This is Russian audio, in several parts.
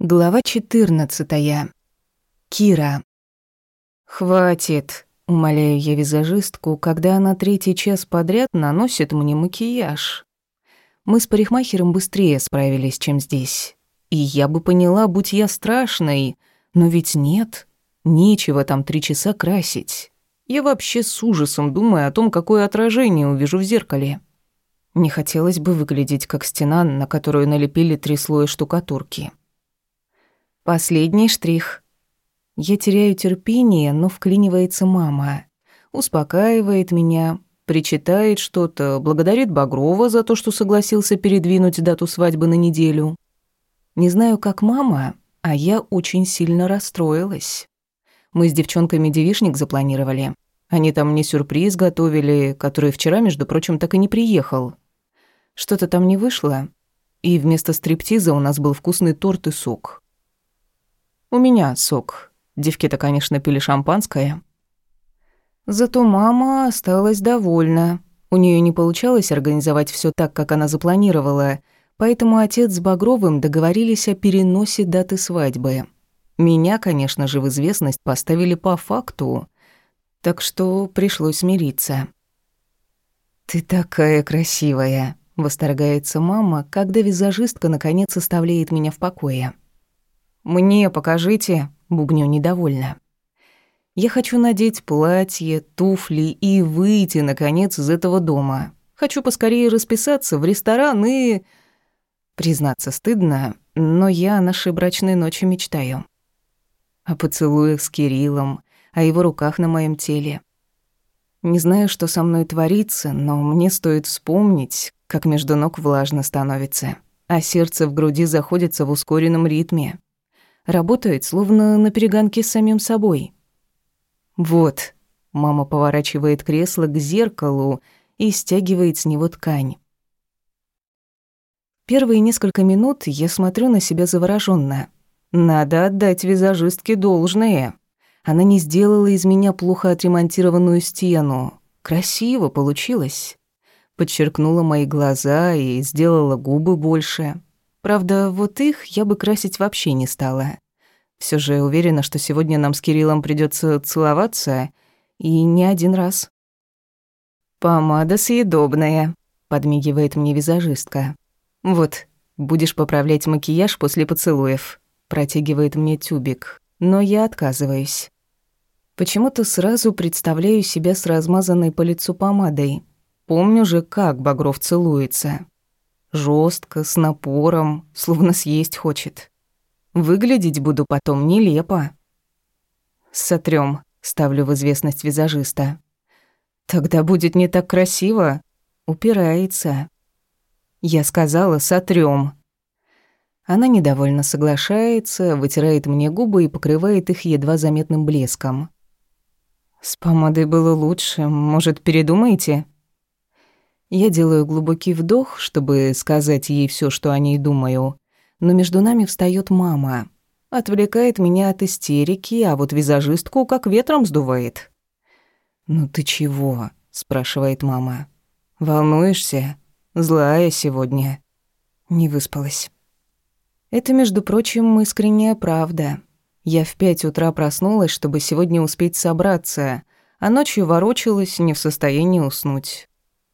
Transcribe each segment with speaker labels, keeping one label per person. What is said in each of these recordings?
Speaker 1: Глава 14. Кира. «Хватит», — умоляю я визажистку, когда она третий час подряд наносит мне макияж. Мы с парикмахером быстрее справились, чем здесь. И я бы поняла, будь я страшной, но ведь нет, нечего там три часа красить. Я вообще с ужасом думаю о том, какое отражение увижу в зеркале. Не хотелось бы выглядеть как стена, на которую налепили три слоя штукатурки. Последний штрих. Я теряю терпение, но вклинивается мама. Успокаивает меня, причитает что-то, благодарит Багрова за то, что согласился передвинуть дату свадьбы на неделю. Не знаю, как мама, а я очень сильно расстроилась. Мы с девчонками девишник запланировали. Они там мне сюрприз готовили, который вчера, между прочим, так и не приехал. Что-то там не вышло, и вместо стриптиза у нас был вкусный торт и сок. У меня сок. Девки-то, конечно, пили шампанское. Зато мама осталась довольна. У нее не получалось организовать все так, как она запланировала, поэтому отец с Багровым договорились о переносе даты свадьбы. Меня, конечно же, в известность поставили по факту, так что пришлось смириться. «Ты такая красивая», — восторгается мама, когда визажистка наконец оставляет меня в покое. «Мне покажите», — бубню недовольно. Я хочу надеть платье, туфли и выйти, наконец, из этого дома. Хочу поскорее расписаться в ресторан и... Признаться стыдно, но я о нашей брачной ночи мечтаю. О поцелуях с Кириллом, о его руках на моем теле. Не знаю, что со мной творится, но мне стоит вспомнить, как между ног влажно становится, а сердце в груди заходится в ускоренном ритме. Работает, словно на перегонке с самим собой. Вот, мама поворачивает кресло к зеркалу и стягивает с него ткань. Первые несколько минут я смотрю на себя заворожённо. Надо отдать визажистке должное. Она не сделала из меня плохо отремонтированную стену. Красиво получилось. Подчеркнула мои глаза и сделала губы больше. Правда, вот их я бы красить вообще не стала. Все же уверена, что сегодня нам с Кириллом придется целоваться, и не один раз. «Помада съедобная», — подмигивает мне визажистка. «Вот, будешь поправлять макияж после поцелуев», — протягивает мне тюбик, но я отказываюсь. Почему-то сразу представляю себя с размазанной по лицу помадой. Помню же, как Багров целуется. Жестко, с напором, словно съесть хочет. Выглядеть буду потом нелепо. Сотрём, ставлю в известность визажиста. Тогда будет не так красиво. Упирается. Я сказала, сотрём. Она недовольно соглашается, вытирает мне губы и покрывает их едва заметным блеском. С помадой было лучше, может, передумаете? Я делаю глубокий вдох, чтобы сказать ей все, что о ней думаю. Но между нами встает мама. Отвлекает меня от истерики, а вот визажистку как ветром сдувает. «Ну ты чего?» – спрашивает мама. «Волнуешься? Злая сегодня». Не выспалась. Это, между прочим, искренняя правда. Я в пять утра проснулась, чтобы сегодня успеть собраться, а ночью ворочалась, не в состоянии уснуть.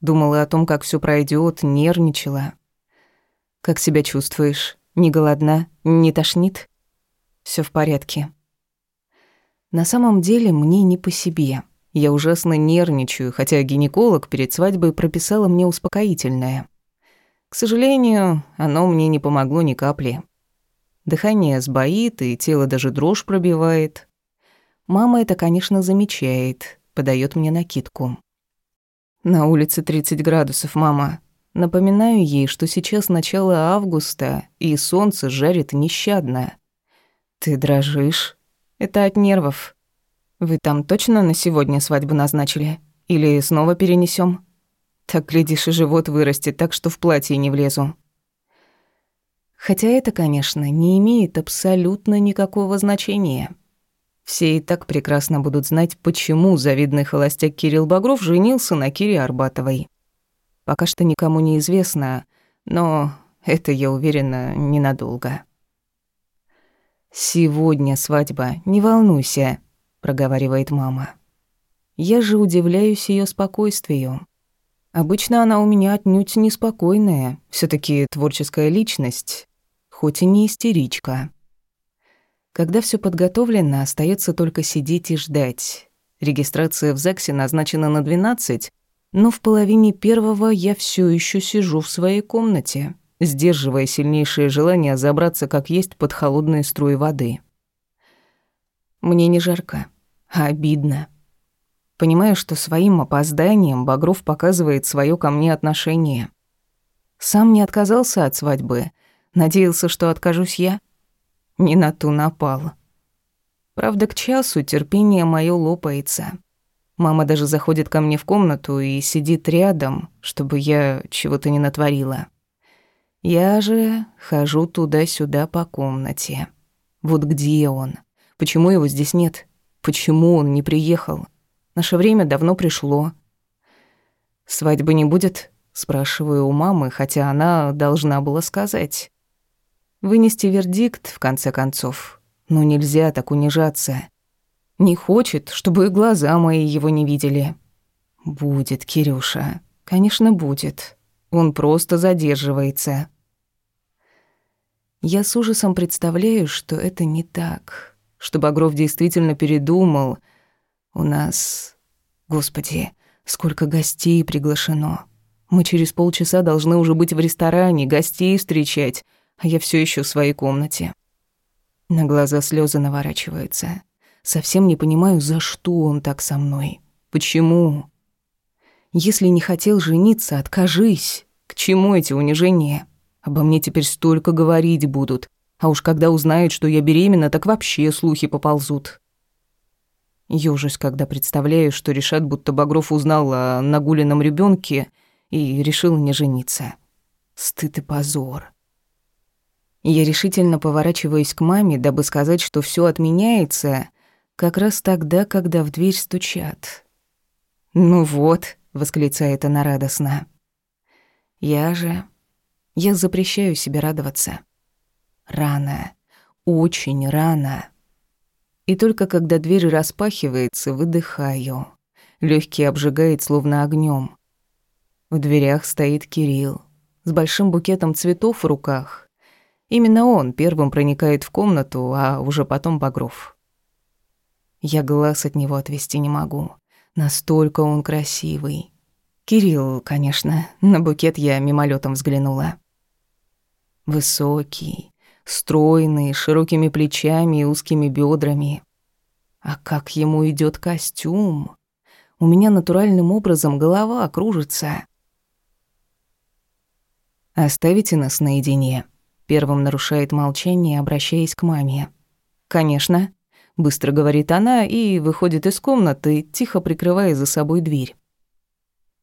Speaker 1: Думала о том, как все пройдет, нервничала. «Как себя чувствуешь? Не голодна? Не тошнит?» Все в порядке». На самом деле мне не по себе. Я ужасно нервничаю, хотя гинеколог перед свадьбой прописала мне успокоительное. К сожалению, оно мне не помогло ни капли. Дыхание сбоит, и тело даже дрожь пробивает. Мама это, конечно, замечает, подает мне накидку. На улице 30 градусов, мама. Напоминаю ей, что сейчас начало августа, и солнце жарит нещадно. Ты дрожишь? Это от нервов. Вы там точно на сегодня свадьбу назначили? Или снова перенесем? Так, глядишь, и живот вырастет, так что в платье не влезу. Хотя это, конечно, не имеет абсолютно никакого значения. Все и так прекрасно будут знать, почему завидный холостяк Кирилл Багров женился на Кире Арбатовой. Пока что никому не известно, но это, я уверена, ненадолго. «Сегодня свадьба, не волнуйся», — проговаривает мама. Я же удивляюсь ее спокойствию. Обычно она у меня отнюдь неспокойная, все таки творческая личность, хоть и не истеричка. Когда все подготовлено, остается только сидеть и ждать. Регистрация в ЗАГСе назначена на 12, но в половине первого я все еще сижу в своей комнате, сдерживая сильнейшее желание забраться как есть под холодные струи воды. Мне не жарко, а обидно. Понимаю, что своим опозданием Багров показывает свое ко мне отношение. Сам не отказался от свадьбы, надеялся, что откажусь я. Не на ту напал. Правда, к часу терпение моё лопается. Мама даже заходит ко мне в комнату и сидит рядом, чтобы я чего-то не натворила. Я же хожу туда-сюда по комнате. Вот где он? Почему его здесь нет? Почему он не приехал? Наше время давно пришло. Свадьбы не будет? Спрашиваю у мамы, хотя она должна была сказать. Вынести вердикт, в конце концов. Но нельзя так унижаться. Не хочет, чтобы глаза мои его не видели. Будет, Кирюша. Конечно, будет. Он просто задерживается. Я с ужасом представляю, что это не так. Что Багров действительно передумал. У нас... Господи, сколько гостей приглашено. Мы через полчаса должны уже быть в ресторане, гостей встречать а я все еще в своей комнате. На глаза слезы наворачиваются. Совсем не понимаю, за что он так со мной. Почему? Если не хотел жениться, откажись. К чему эти унижения? Обо мне теперь столько говорить будут. А уж когда узнают, что я беременна, так вообще слухи поползут. Ёжусь, когда представляю, что решат, будто Багров узнал о нагуленном ребенке и решил не жениться. Стыд и позор. Я решительно поворачиваюсь к маме, дабы сказать, что все отменяется, как раз тогда, когда в дверь стучат. «Ну вот», — восклицает она радостно. «Я же...» Я запрещаю себе радоваться. Рано. Очень рано. И только когда дверь распахивается, выдыхаю. Лёгкий обжигает словно огнём. В дверях стоит Кирилл с большим букетом цветов в руках Именно он первым проникает в комнату, а уже потом Багров. Я глаз от него отвести не могу. Настолько он красивый. Кирилл, конечно, на букет я мимолетом взглянула. Высокий, стройный, широкими плечами и узкими бедрами. А как ему идет костюм! У меня натуральным образом голова кружится. «Оставите нас наедине», Первым нарушает молчание, обращаясь к маме. «Конечно», — быстро говорит она и выходит из комнаты, тихо прикрывая за собой дверь.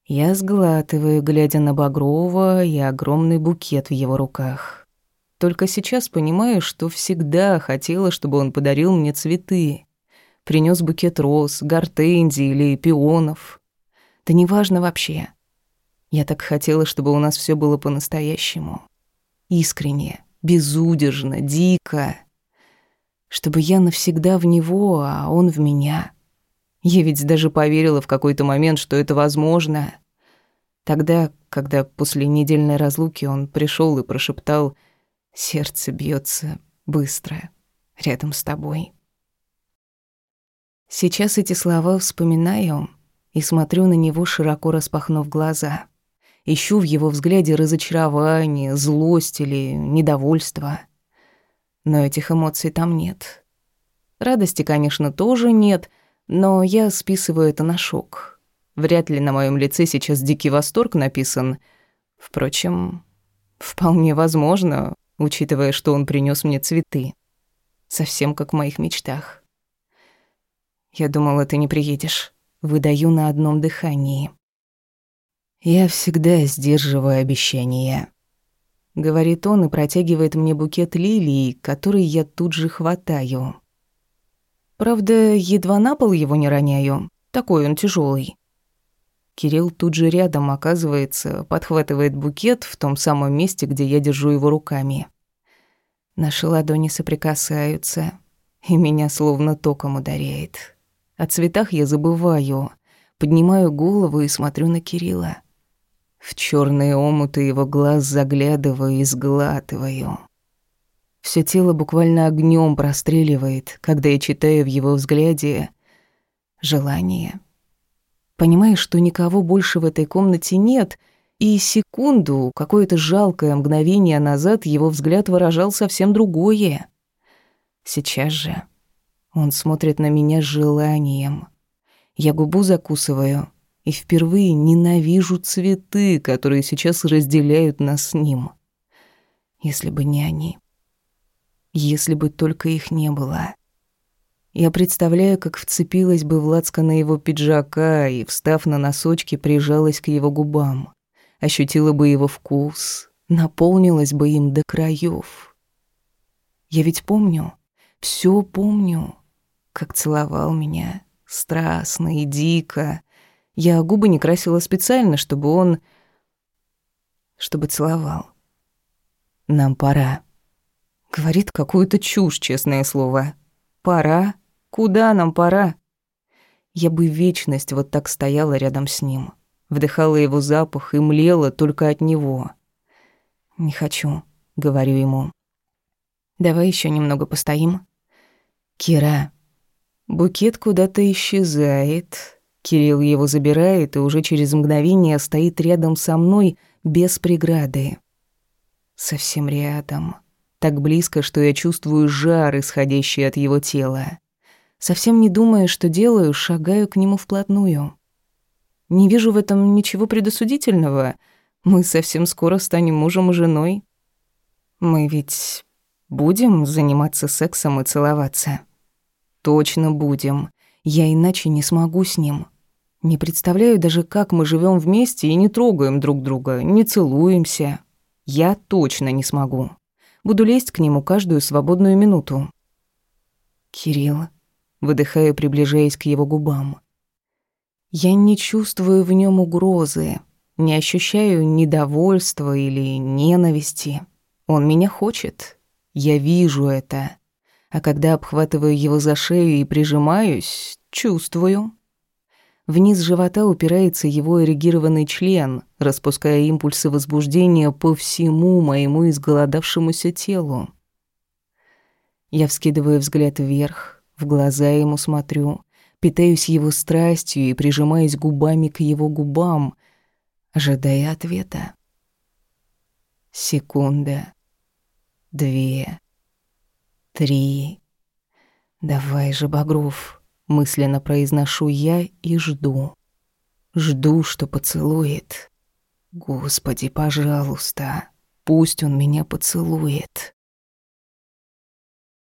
Speaker 1: Я сглатываю, глядя на Багрова и огромный букет в его руках. Только сейчас понимаю, что всегда хотела, чтобы он подарил мне цветы. Принес букет роз, гортензий или пионов. Да неважно вообще. Я так хотела, чтобы у нас все было по-настоящему. Искренне, безудержно, дико. Чтобы я навсегда в него, а он в меня. Я ведь даже поверила в какой-то момент, что это возможно. Тогда, когда после недельной разлуки он пришел и прошептал «Сердце бьется быстро, рядом с тобой». Сейчас эти слова вспоминаю и смотрю на него, широко распахнув глаза. Ищу в его взгляде разочарование, злость или недовольство. Но этих эмоций там нет. Радости, конечно, тоже нет, но я списываю это на шок. Вряд ли на моем лице сейчас дикий восторг написан. Впрочем, вполне возможно, учитывая, что он принес мне цветы. Совсем как в моих мечтах. Я думала, ты не приедешь. Выдаю на одном дыхании. «Я всегда сдерживаю обещания», — говорит он и протягивает мне букет лилий, который я тут же хватаю. Правда, едва на пол его не роняю, такой он тяжелый. Кирилл тут же рядом оказывается, подхватывает букет в том самом месте, где я держу его руками. Наши ладони соприкасаются, и меня словно током ударяет. О цветах я забываю, поднимаю голову и смотрю на Кирилла. В черные омуты его глаз заглядываю и сглатываю. Все тело буквально огнем простреливает, когда я читаю в его взгляде желание. Понимаешь, что никого больше в этой комнате нет, и секунду, какое-то жалкое мгновение назад его взгляд выражал совсем другое. Сейчас же он смотрит на меня желанием. Я губу закусываю, и впервые ненавижу цветы, которые сейчас разделяют нас с ним. Если бы не они. Если бы только их не было. Я представляю, как вцепилась бы в на его пиджака и, встав на носочки, прижалась к его губам. Ощутила бы его вкус, наполнилась бы им до краев. Я ведь помню, все помню, как целовал меня, страстно и дико, я губы не красила специально, чтобы он... чтобы целовал. «Нам пора». Говорит какую-то чушь, честное слово. «Пора? Куда нам пора?» Я бы вечность вот так стояла рядом с ним. Вдыхала его запах и млела только от него. «Не хочу», — говорю ему. «Давай еще немного постоим». «Кира». Букет куда-то исчезает, Кирилл его забирает и уже через мгновение стоит рядом со мной без преграды. Совсем рядом. Так близко, что я чувствую жар, исходящий от его тела. Совсем не думая, что делаю, шагаю к нему вплотную. Не вижу в этом ничего предосудительного. Мы совсем скоро станем мужем и женой. Мы ведь будем заниматься сексом и целоваться. Точно будем. Я иначе не смогу с ним. Не представляю даже, как мы живем вместе и не трогаем друг друга, не целуемся. Я точно не смогу. Буду лезть к нему каждую свободную минуту. Кирилл, выдыхаю, приближаясь к его губам. Я не чувствую в нем угрозы, не ощущаю недовольства или ненависти. Он меня хочет. Я вижу это. А когда обхватываю его за шею и прижимаюсь, чувствую. Вниз живота упирается его эрегированный член, распуская импульсы возбуждения по всему моему изголодавшемуся телу. Я вскидываю взгляд вверх, в глаза ему смотрю, питаюсь его страстью и прижимаюсь губами к его губам, ожидая ответа. Секунда. Две. Три. Давай же, Багров. Мысленно произношу я и жду. Жду, что поцелует. Господи, пожалуйста, пусть он меня поцелует.